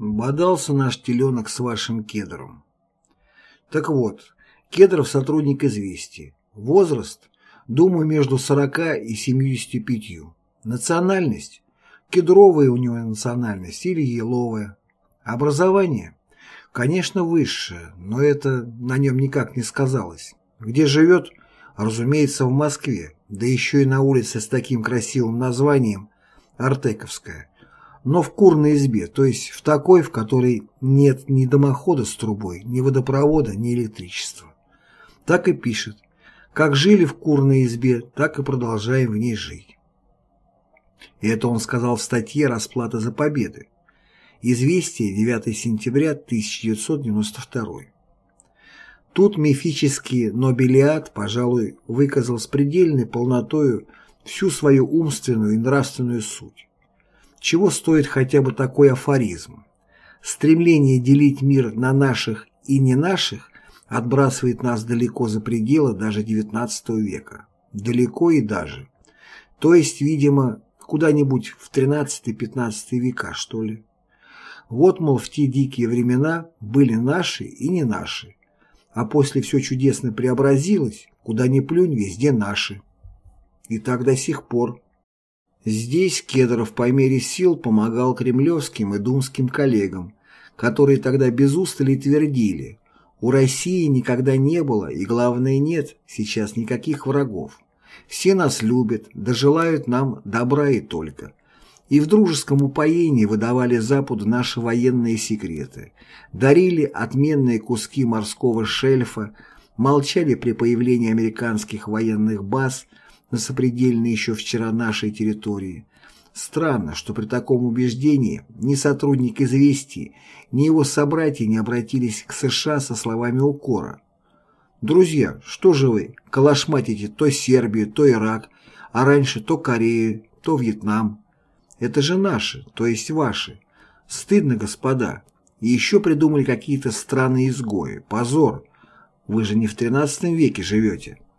Бодался наш теленок с вашим кедром. Так вот, Кедров сотрудник известий. Возраст, думаю, между 40 и 75. Национальность, кедровая у него национальность или еловая. Образование, конечно, высшее, но это на нем никак не сказалось. Где живет? Разумеется, в Москве, да еще и на улице с таким красивым названием Артековская но в курной избе, то есть в такой, в которой нет ни дымохода с трубой, ни водопровода, ни электричества. Так и пишет. Как жили в курной избе, так и продолжаем в ней жить. И это он сказал в статье «Расплата за победы». Известие 9 сентября 1992. Тут мифический Нобелиад, пожалуй, выказал с предельной полнотою всю свою умственную и нравственную суть. Чего стоит хотя бы такой афоризм? Стремление делить мир на наших и не наших отбрасывает нас далеко за пределы даже XIX века. Далеко и даже. То есть, видимо, куда-нибудь в XIII-XV века, что ли. Вот, мол, в те дикие времена были наши и не наши. А после все чудесно преобразилось, куда ни плюнь, везде наши. И так до сих пор. Здесь Кедров по мере сил помогал кремлевским и думским коллегам, которые тогда без устали твердили, у России никогда не было и, главное, нет сейчас никаких врагов. Все нас любят, да нам добра и только. И в дружеском упоении выдавали Западу наши военные секреты, дарили отменные куски морского шельфа, молчали при появлении американских военных баз – на сопредельной еще вчера нашей территории. Странно, что при таком убеждении ни сотрудник «Известий», ни его собратья не обратились к США со словами укора. «Друзья, что же вы, калашматите то Сербию, то Ирак, а раньше то Корею, то Вьетнам? Это же наши, то есть ваши. Стыдно, господа. И еще придумали какие-то странные изгои. Позор. Вы же не в тринадцатом веке живете».